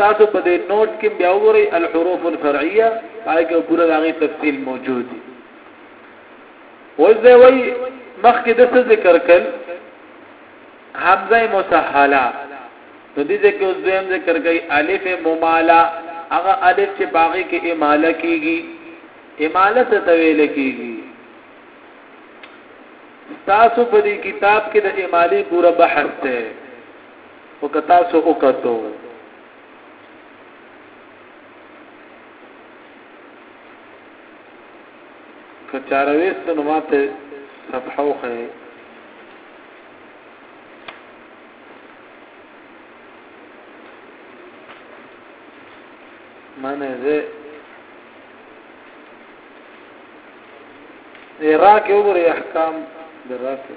تاسو په دې نوټ کې بیا وګورئ الحروف الفرعیه په هغه کې پوره د هغې تفصیل موجود دی اوس دی وایي مخکې د څه ذکر کړل حمزه مسهله نو دې ځکه اوس دویم ذکر کوي الف مماله هغه الف چې باغی کې اماله کیږي اماله څه تویل کیږي تاسو په دې کتاب کې د امالی پورا بحث ته خو که تاسو وکتو که چارويست نو ماته صفحه وخی معنی زه راکه وګورئ احکام دراکه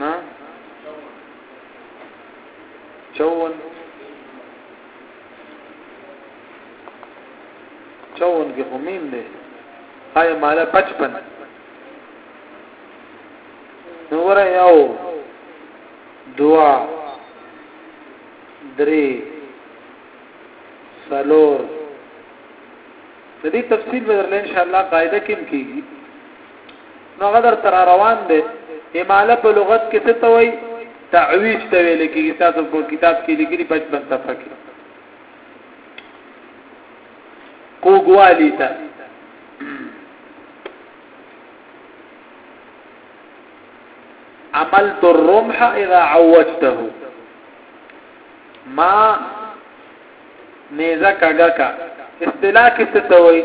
نه چون چون کې خو مين دی آیا مالا 55 نو ورا یو دوا درې سلور د دې تفصیل به درل ان شاء الله قاعده کې کیږي نو هغه درته را روان دی اماله په لغت کې څه ته وایي تعویج ته ویل کېږي تاسو په کتاب کې لیکلي 55 صفحه کې کوګوالی ته عملت الرمح اذا عوجته ما نيزه کګه کا اصطلاح کې څه ته وایي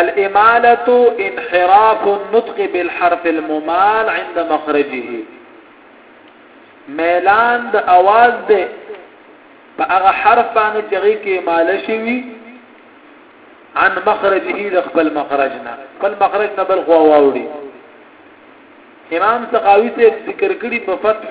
الاماله انحراف النطق بالحرف الممال عند مخرجه میلان د اواز دی په هغه حرف باندې چې غي کې مال شوی عن مخرجه د خپل مخرج نه خپل مخرج نه بل خو واوړي امام سقاوي ته ذکر کړي په فتح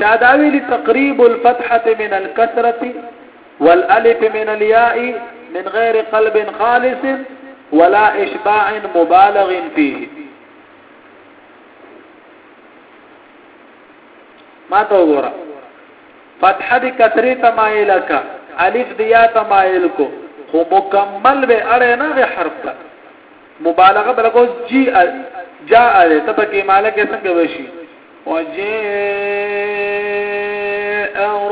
چا دا ویلي تقریب الفتحه من الكسره والالف من الياء من غیر قلب خالص ولا اشباع مبالغ فيه ما ته وګوره فتحه دي کسره تمایل کا الف دي یا تمایل کو خو مکمل به اړه نه غي حرف ته مبالغه بلکو جی جاء ته پکې مالک څنګه وشي وجاء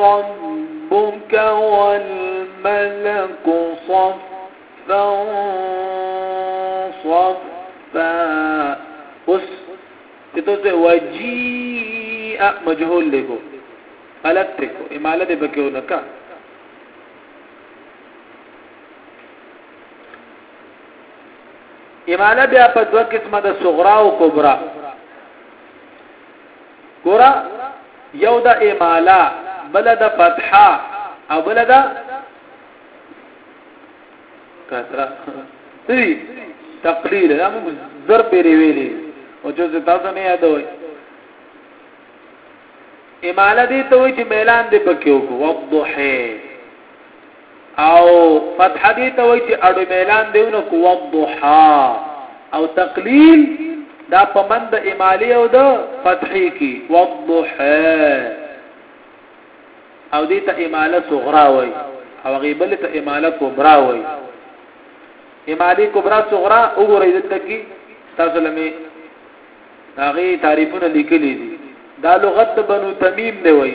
ربك والملك صفا صفا اوس چې تاسو وجيء مجهول لګو غلط تکو اماله دې پکې ونکا اماله بیا په دوه قسمه د صغرا او کبرا ګورا یو د امالا بل د فتحه او بل د کثره دی تقلیل دا موږ زر پیری ویلې او چې تاسو نه یادوي اماله دې ته وي چې ميلان دې پکې وکړو وضحه او فتحه دې ته وایي چې اډو میلان دی نو کو وضحا او تقلیل دا پمند امالی او د فتحې کې وضحا او دې ته اماله صغرا وای او غیبل ته اماله کبرا وای اماله کبرا صغرا وګورئ دلته کې تاسو لمه هغه تعریفونه لیکلي دي دا لغت بنو تمیم دی وای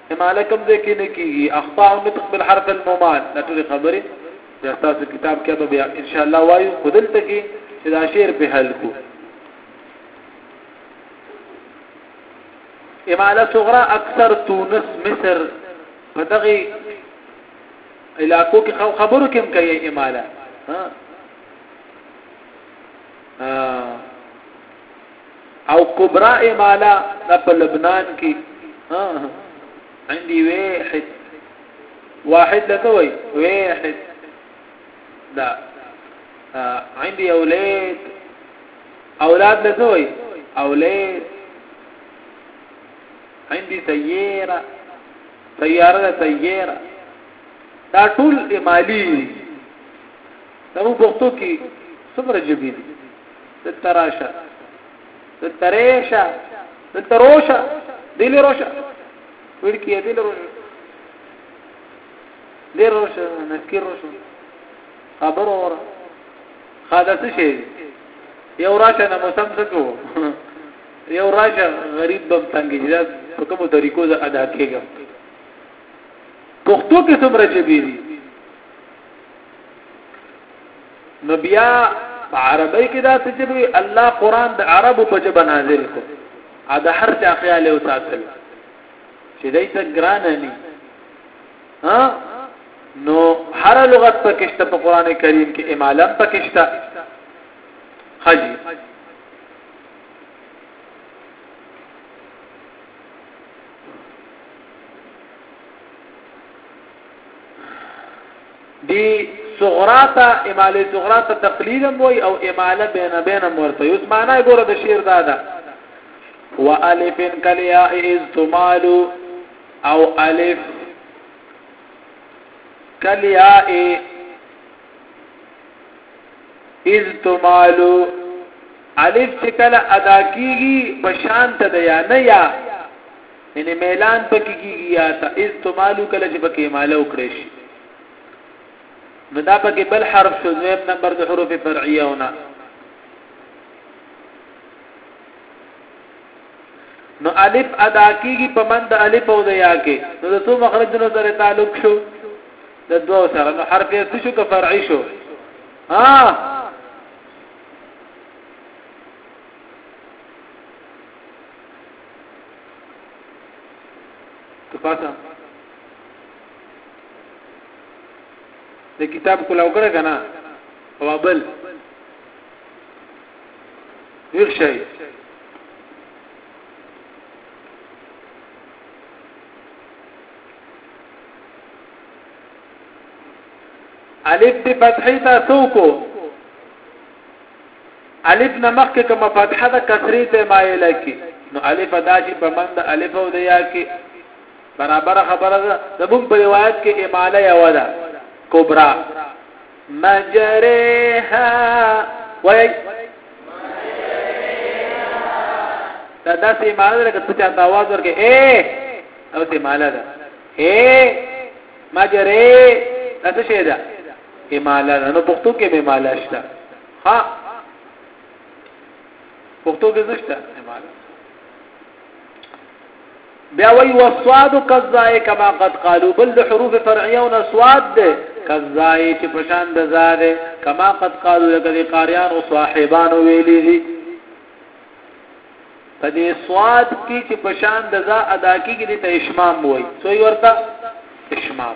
اماله کوم ځای کې نه کیږي اخطاء النطق بالحرف الممات دا ټول خبرې بیا تاسو کتاب کې به بیا ان شاء الله وایو خودل ته کې چې دا شعر په حل کو اماله صغرا اکثر تونس مصر په دغه علاقو کې خبرو کې هم کوي اماله ها او کبرا امالا دا په لبنان کې عندي واحد واحد دا څه وای واحد دا عندي اولاد اولاد دا څه وای اولاد عندي سياره سياره سياره دا ټول امالي دا په پښتو کې څومره جبې دي د تراشه د ترېشه د تروشه د لروشه وړ کې د لروشه د لروشه نکیر روشه خبر اور خاده څه شي یو راشه نه موسم څه کو یو راشه غریب بم تنګ جلاد په کومو طریقو زه ادا کېږم پښتو کې څومره جبې دي نو بیا په عربی کې دا څه جبوي الله قران د عربو په جبه نازل کو ا د هر چا خیال او ساتل چې دای ته ګران نه ها نو هر لغت پکشته په قران کریم کې امالم پکشته حجی دی صغرا ته اماله صغرا ته تقلیلم وای او اماله بین بینم ورته یوس معنا ګوره د شعر دا ده والف کلیا از تمال او الف کلیا از تمال الف چې کله ادا کیږي په شان ته د یا نه یا یعنی میلان پکې کیږي یا استعمالو کله چې پکې اماله وکړي شي نو دا پکې بل حرف شو دویم نمبر د حروف فرعیه ونه نو الف ادا کیږي په من د الف او د یا کې نو د څو مخرجونو سره تعلق شو د دوو سره نو حرف یې شو که فرعي شو ها ته پاسه د کتاب کولاو کړه کنه او بل ویښ شئ الف دی فتحی تاسو کو الف نه مخکې کومه فتحه ده کسرې ته مایله کې نو الف دا شي په من د الف او د یا کې برابر خبره ده د مون په روایت کې اماله یو ده کبرا مجرها وای دا داسې اماله ده چې ته आवाज ورکې اے او دې مالا ده اے مجرې تاسو شه ده امالا نو پښتو کې به مالا شته ها پښتو کې نشته مال بیا وی وصاد کذای کما قد قالو بل د حروف فرعیه او نسواد ده کذای چې پشان د زاده کما قد قالو لکه قاریان او صاحبان ویلي دي په دې سواد کې چې پشان د زا ادا کېږي د اشمام وای سوې ورته اشمام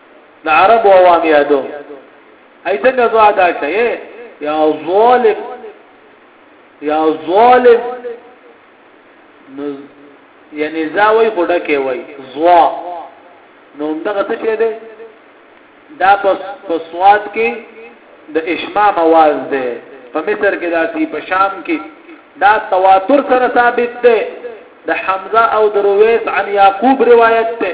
د عرب عوام یادو ای څنګه زو ادا شې یا ظالم یا ظالم نو یعنی زاوی خډه کې وای زوا نو دغه څه شه ده دا په سواد کې د اشماع مواز ده په مصر کې داسي په شام کې دا تواتر سره ثابت ده د حمزه او درویس عن یعقوب روایت ده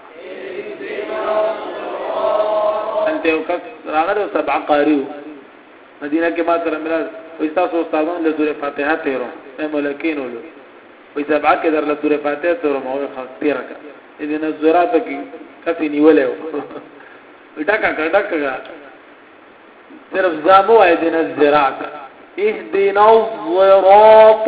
انت یو کس راغله سبع قاری مدینه کې ما سره ملال وې تاسو استادان له سورې فاتحه تیرو اے ملکین ول وې سبع کې در له سورې فاتحه تیرو مو خاص تیرا کا دې نه زورات کې کفي نیولې و ډکا کا ډکا کا صرف زامو اې دې نه زراعت اهدنا الصراط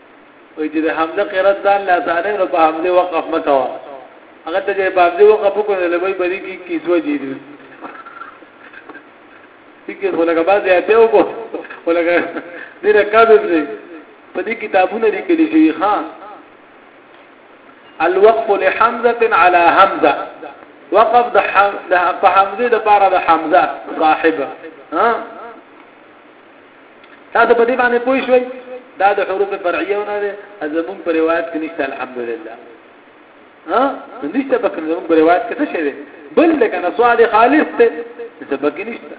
وای چې د حمزه قرات ځان لا سانه نو په حمزه وقف مکوا هغه ته چې په حمزه وقف کو نه لوي بری کی کی سوجي دي فکر ولګه باز یاته وګو ولګه دې رکابه دې په دې کتابونه لیکل شي ها الوقف لحمزه على حمزه وقف د حمزه د پاره د حمزه صاحب ها تاسو په دې باندې پوه شئ دا د حروف فرعیه نه ده زمون پر روایت کې نشته الحمدلله ها نشته په کوم زمون پر روایت کې څه شی ده بل لکه نسواد خالص ته سبق نشته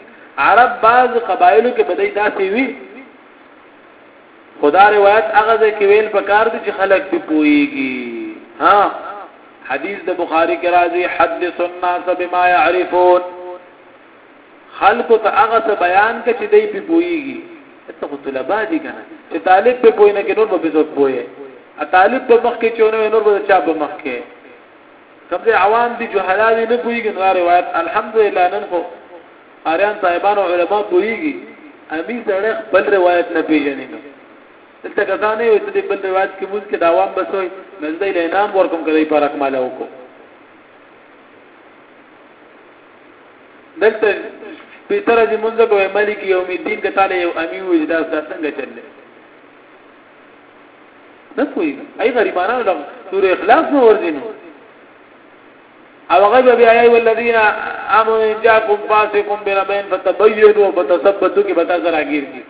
عرب بعض قبایلو کې بدای داسې وی خدا روایت هغه ده کې ویل پکار دي چې خلک په پويږي ها حدیث د بخاری کې راځي حدث الناس بما يعرفون خلکو ته هغه څه بیان کړه چې دوی په پويږي ته خو طلبه دي کنه چې طالب په پوي نه کې نور به بزوت پوي ا طالب په مخ کې چونه نور به چا په مخ کې کوم دي عوام دي جهالا دي نه پويږي نو روایت الحمدلله نن خو اریان طالبان او علما پويږي امي سره خپل روایت نه پیژني نو دلته کسانه یو چې بل روایت کې موږ کې د عوام بسوي نزدې له انعام ورکوم کړي پر اکماله وکړو دلته پیتر از مونږ کوه ملک یوم الدین که تعالی یو امی وې دا دا څنګه چل دی نه پوي ای غریبانو له سورې اخلاص مو ورځینو او غیب بیا ای ولذین امنوا ان جاءکم فاسقون بنبین فتبینوا وتثبتوا کې بتا سره اگیر کی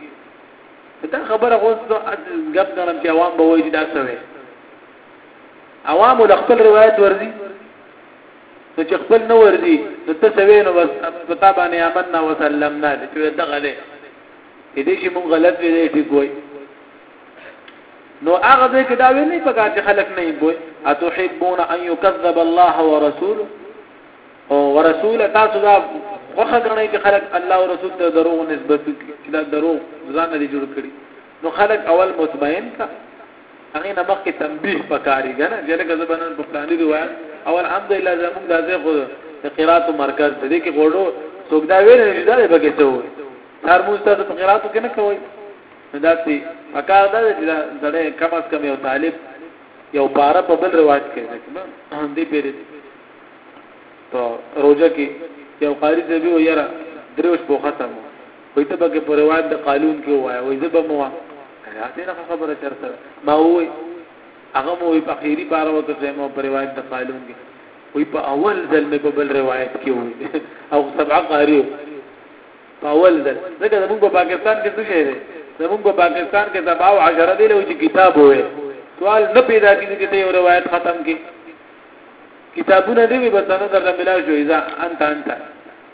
دا خبره خو غب غنم چې عوام به وایي دا څه وي عوام له خپل روایت ورځي نو چې خپل نه ورځي نو ته څه وې نو بس په تا باندې امننا وسلمنا دې چې دغه دې کې دې شي مونږ غلط وې دې ټیک وای نو هغه دې کې دا وې نه پکار چې خلک نه یې بوي اتحبون ان يكذب الله ورسوله او ورسول تاسو دا خوخه غنئ چې خلک الله او رسول ته دروغ نسبت کړي دا دروغ ځان لري جوړ کړي نو خلک اول مطمئن کا هغه نه مخکې تنبیه پکاري کنه چې لکه زه به نن په پلاني ځای وایم او الحمدلله زموږ دا ځای خو د قراتو مرکز دی کې غوړو څوک دا ویل نه دا به کې څه وي هر موږ تاسو په قراتو کې نه کوي دا سي پکار دا چې دا زړه کم از کم یو طالب یو پارا په بل رواج کې ده دې پیری ته روزه کې یو قاری دی ویو یاره دروش په ختمو وای ته پکې په روایت د قالون کې وای وای زه به مو دا ډیره خبره چرته ما وای هغه مو په خیری بار وکړم مو په روایت د قالون کې وای په اول ځل مې په بل روایت کې وای او سبع قاری په اول ځل ځکه زموږ په پاکستان کې څه شي دی زموږ په پاکستان کې سبع او عشره دی له چې کتاب وای سوال نه پیدا کیږي چې یو روایت ختم کې کتابونه دی به بسنه درته ملا شو اذا انت انت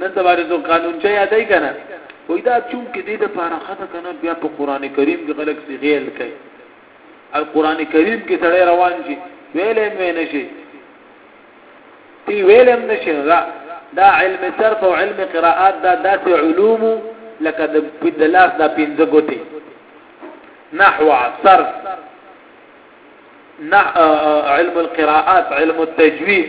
نن د باندې څو قانون چې یادای کنه وای دا چون کې دې د پاره خطه کنه بیا په قران کریم کې خلک سی غیل کوي ال قران کریم کې سړی روان شي ویلې مې نشي تی ویلم نشي دا دا علم صرف او علم قراءات دا داسې علوم لکه د بدلاس دا پنځه ګوتې نحو صرف علم القراءات علم التجويد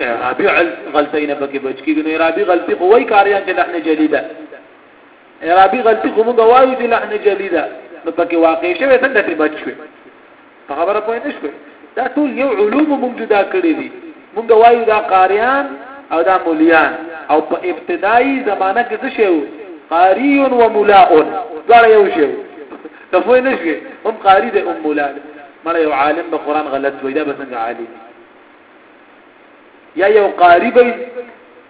عربي غلطۍ نه پکې بچ کیږي نو عربي غلطي خو وای کاریان چې لحن جلی ده عربي غلطي خو موږ وایو چې لحن جلی ده نو پکې واقع شوی څنګه ته بچ شوی په خبره پوه نه شوی دا ټول یو علوم موږ جدا کړی دي موږ وایو دا قاریان او دا مولیان او په ابتدایي زمانہ کې څه شی وو قاری و مولا دا یو شی وو ته پوه نه شوی هم قاری ده هم مولا مړ یو عالم به قران غلط وای دا به څنګه عالم یا یو قاری به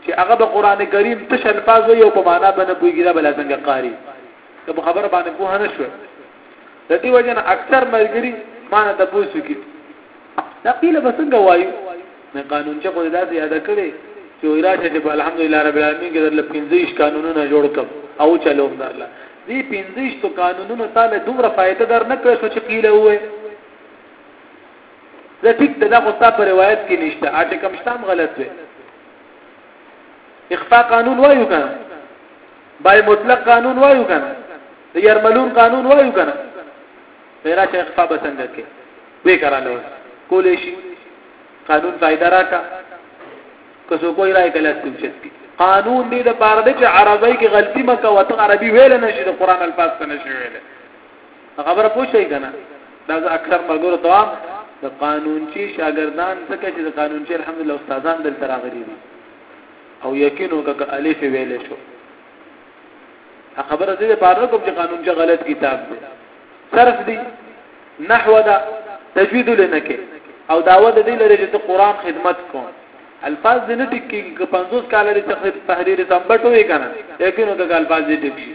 چې هغه به قران کریم تش الفاظ وي او په معنا باندې پوهیږي دا بل څنګه قاری که په خبره باندې پوه نه شو د دې وجه نه اکثر ملګری مانه د پوسو کې دا پیله بسنګ وایو نه قانون چې په داسې یاد کړي چې وراشه چې الحمدلله رب العالمین کې درل 15 قانونونه جوړ کړ او چلوم درله دې 15 تو قانونونو تعالی دومره فائدہ در نه کړو چې قیله وې دا ټیک ده دا خو ستا په روایت کې نشته اټه کم شته هم غلط دی اخفاء قانون وایو کنه بای مطلق قانون وایو کنه د یرملون قانون وایو کنه پیرا چې اخفاء بسنګ کې وې کراله کولې شي قانون فائدہ راکا کسو کوئی راي کله سمشت کی قانون دې د پاره د چې عربی کې غلطي مکه وته عربي ویل نه شي د قران الفاظ ته نشي ویل خبره پوه شئ کنه دا اکثر ملګرو ته د قانونچي شاګردان ځکه چې د قانونچي الحمدلله استادان دلته راغلي دي او یقین وکړه الف ویل شو خبره دې پاره کوم چې قانونچي غلط کتاب دی صرف دی نحو دا تجوید لنکه او داوه د دې لري چې ته قران خدمت کوم الفاظ دې نه ټیک کیږي که 50 کال لري تحریر تحریر سمبټوي کنه یقین وکړه الفاظ دې ټیک شي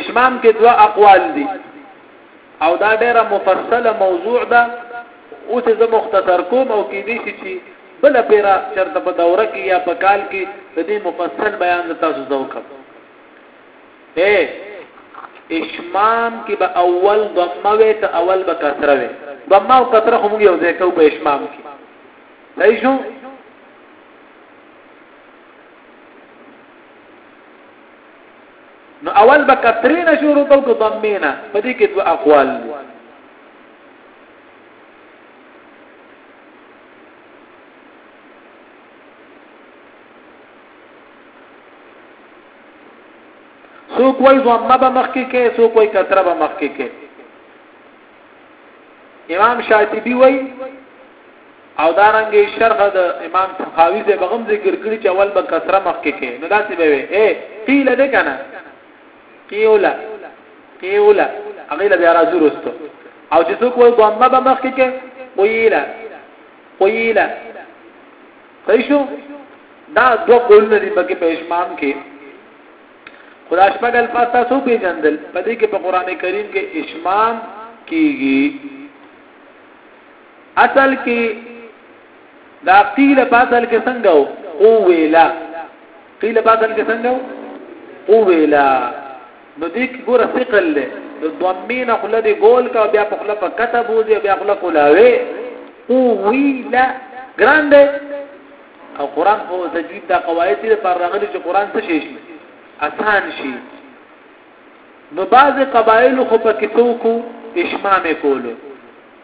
اشمام کې دوه اقوال دي او دا ډیره مفصله موضوع ده اوس زه مختصر کوم او کې دي چې بل پیرا چرته په دوره کې یا په کال کې د دې مفصل بیان تاسو زده وکړم اے اشمام کې به اول ضمه وي ته اول به کسره وي ضمه او کسره هم یو ځای کو په اشمام کې صحیح شو نو اول به کثرین شروع کو کو ضمینا په دې کې دوه اقوال دي سو کوئی ضمه به مخ کې کې سو کوئی کثره به مخ کې کې امام شاطبی وایي او دا رنګه شرح د امام سخاوی صاحب هغه هم ذکر کړی چې اول به کسره مخکې کې نو داسې به وي اے قیل دې کنه قیولا قیولا هغه له بیا راځو رستو او چې څوک وایي ضمه به مخکې کې قیلا قیلا صحیح شو دا دوه قولونه دي پکې په اشمام کې خدا شپږ الفاظ تاسو پیژندل په دې کې په قران کریم کې اشمام کیږي اصل کې دا قیل په اصل کې څنګه وو او ویلا قیل په اصل کې څنګه وو او ویلا نو دې کې ګوره ثقل له د ضمین خپل دی ګول کا بیا په خپل په کتب وځي بیا خپل کولاوي او ویلا ګران دی او قران په تجوید دا قواعد دي پر راغلي چې قران څه شي شي آسان شي نو بعض قبایل خو په کتو کو اشمام کولو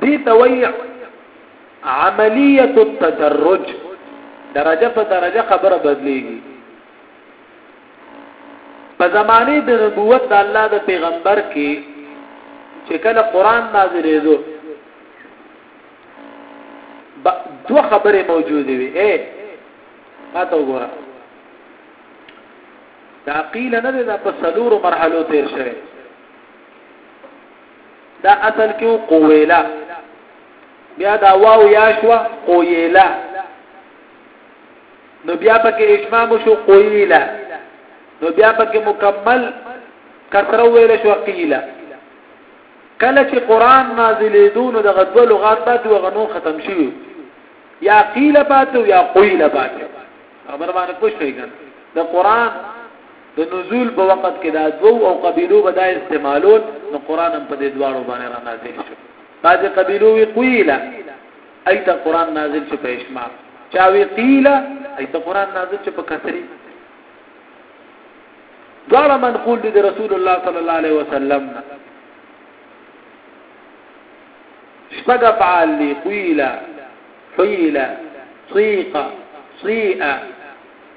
دي توي عمليه التدرج درجه په درجه خبره بدليږي په زمانه د نبوت د الله د پیغمبر کې چې کله قران نازلېدو دو خبرې موجودې وي اے ما ته وګوره دا قیل نه ده په سلور مرحلو تیر شوی دا اصل کې قویلا بیا دا واو یا شو قویلا نو بیا پکې اشمام شو قویلا نو بیا پکې مکمل کسره ویل شو قیلا کله چې قران نازلې دون د غدو لغات پاتې وغنو ختم شي یا قیل پاتې یا قیل پاتې خبر باندې پوښتنه د قران د نزول په وخت کې دا دوو او قبيلو به دا استعمالول نو قران هم په دې دواړو باندې را نازل شو بعضې قبيلو وی قويله ايته قران نازل شو په اشمار چاوي قيله ايته قران نازل شو په کسري دواړه منقول دي د رسول الله صلی الله علیه وسلم نه شپږ افعال دي قيله حيله صيقه صيئه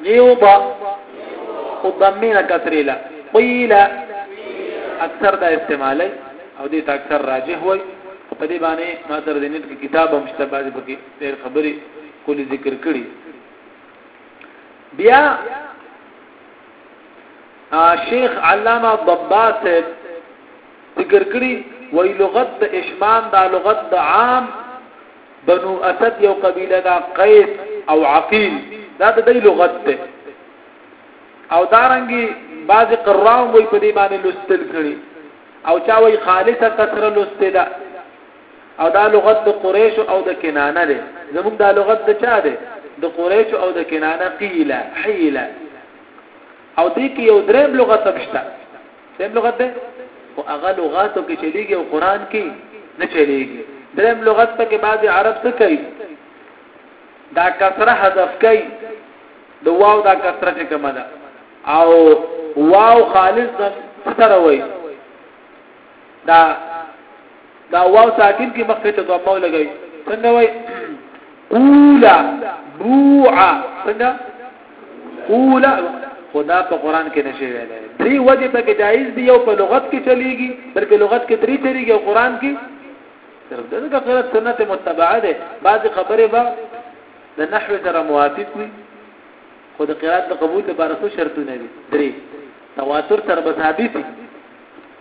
ليوب قدمين كسري لا قيل اکثر دا استعمالي او دې ته اکثر راجح وای او په دې باندې ما سره د نت کې کتاب هم شته بعضې پکې ډېر خبرې کولی ذکر کړي بیا شیخ علامه ضبا صاحب ذکر کړي وای لغت د اشمام دا لغت د عام بنو اسد یو قبیله دا قیس او عقیل دا د دی لغت ده او دارنګي بعض قراو وي په دې باندې لستل کړي او چا وي خالصه کثره لسته ده او دا لغت د قریش او د کنانه ده زموږ دا لغت د چا ده د قریش او د کنانه قیله حیله او دې کې یو دریم لغت هم شته سم لغت ده خو هغه لغاتو کې چلیږي او قران کې نه چلیږي دریم لغت په کې بعضي عرب څه کوي دا کسره حذف کوي د واو دا کسره چې کومه ده او واو خالص ستر وای دا دا واو ساکن کې مخکې ته ضمه ولګي څنګه وای قولا بوعا څنګه قولا خدا په قران کې نشي ویلای دې وجه ته کې جایز دی یو په لغت کې چلیږي بلکې لغت کې درې چلیږي او قران کې صرف دغه قرات سنت متبعه ده بعض خبره به د نحو سره موافق وي خو د قرات د قبول لپاره څه شرطونه دي درې تواتر تر بثابت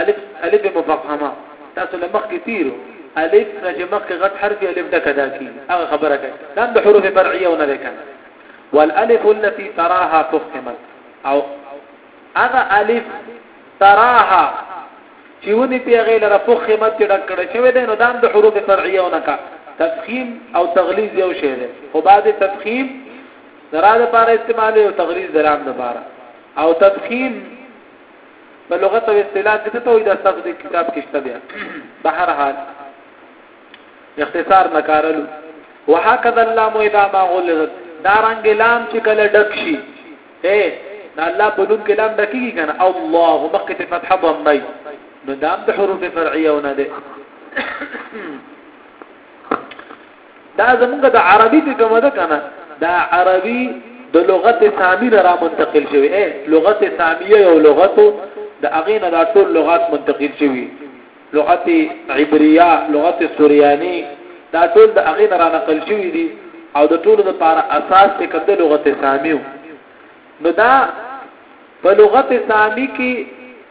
الف الف مفخمه تاسو له مخکې تیرو الف نه چې مخکې غټ حرف الف ډکه دا کی هغه خبره کوي دا د حروف فرعیه ونه ده کنه والالف التي تراها فخمت او هغه الف تراها چې ونی پیغه لره فخمت چې ډک کړه شوی دی نو دا د حروف فرعیه ونه کا تفخیم او تغلیظ یو شی دی خو بعد تفخیم زرا د پاره استعمال او تغلیظ درام د پاره او تفخیم په لغت او اصطلاح کې ته وایي دا تاسو د کتاب کې شته بیا به هر حال اختصار نکارلو وهكذا اللام اذا ما غلظت دا رنگ لام چې کله ډک شي اے دا الله په نوم کې لام ډکیږي کنه الله مخکې ته فتح ضمي نو دا د حروف فرعيه ونه ده دا زمونږ د عربي چې کومه ده کنه دا عربي د لغت سامی نه را منتقل شوی اے لغت سامیه یو لغت د اغه نه دا ټول لغات منتقل شوی لغت عبریه لغت سوریانی دا ټول د اغه نه را نقل شوی دي او د ټولو لپاره اساس څه کوم د لغت سامیو نو دا په لغت سامی کې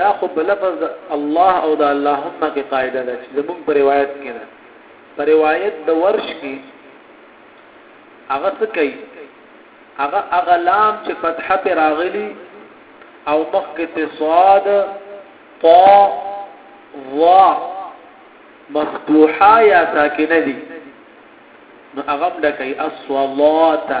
دا خو بلفظ الله او دا اللهم کې قاعده ده چې زموږ په روایت کې ده په روایت د ورش کې هغه څه کوي هغه هغه لام چې فتحه پر راغلی او مخکې ته صاد طا وا مفتوحه یا ساکنه دي نو هغه د کوي الصلاه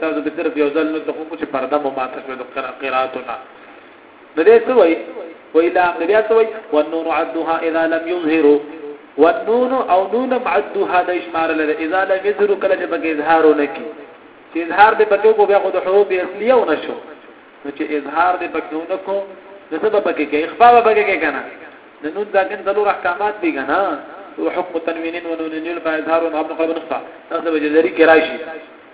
تاسو به صرف یو ځل نو ته خو چې پرده مو ماته شو د قراتنا نو دې څه وای وای لا نو بیا څه وای والنون عدها اذا لم يظهروا والنون او نون عدها د اشمار لره اذا لم يظهروا کله چې بګ اظهار ونکي چې اظهار دې بګو کو بیا خو د حروف اصليه ونشو نو چې اظهار دې بګو نکو نو څه به بګي کې اخفاء به بګي کې کنه د نون ځکه ضرور احکامات دي کنه وحكم تنوين ونون الفاء اظهار وابن قلب نخفى تاسو به جزري کې راشي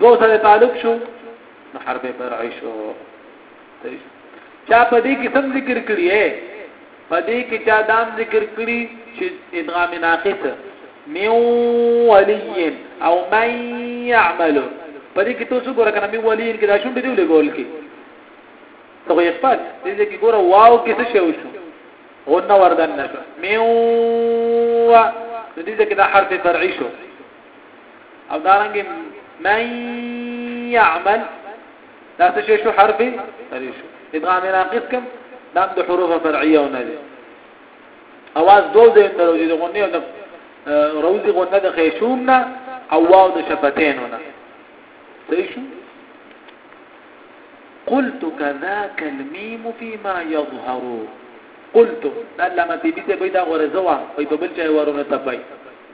دو سره تعلق شو نو حرف فرع شو چا په دې کې سم ذکر کړی اے په دې کې چا دام ذکر کړی چې ادغام ناقص من ولي او من يعمل په دې کې تاسو ګوره کنه من ولي کې دا شونډې دی ولګول کې ته یې خپل دې کې ګوره واو کې څه شو شو غنه وردن نشو من و دې کې دا حرف فرعي شو او دارنګ من يعمل دا څه شو حرف سری شو ادغام ناقص کوم دا د حروف فرعيه او نه دي اواز دوه ځین د روزي د غنې او د روزي غنې د خيشوم نه او واو د شفتين نه صحیح شو قلت كذاك الميم فيما يظهر قلت دا لما تبي ته بيدا غرزوا په بل چا ورونه تپای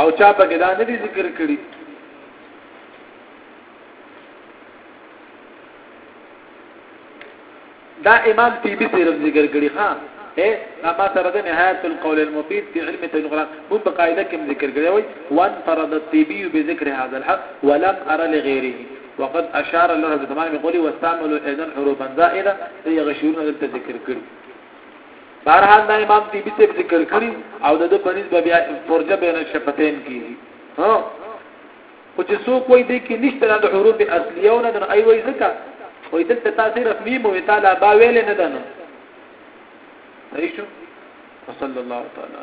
او چا په کې دا نه دي ذکر کړی دا امام تیبی صرف ذکر کړی ها اے ما سره د نهایت القول المفید فی علم تفسیر القرآن مون په قاعده کې ذکر کړی وای وان فرض التیبی بذکر هذا الحق ولم ارى لغیره وقد اشار له بتمام قولی واستعملوا ايضا حروفا زائده هي غشورنا دلته ذکر کړی بهرحال دا امام طیبی صاحب ذکر کړی او د په نسبت بیا فرجه بین الشفتین کیږي ها خو چې سو کوئی دی کې نشته د حروف اصلیه او نه د ای وای زکه وې دلته تاسو رسمي مو تعالی با ویل نه دنه صحیح شو وصلی الله تعالی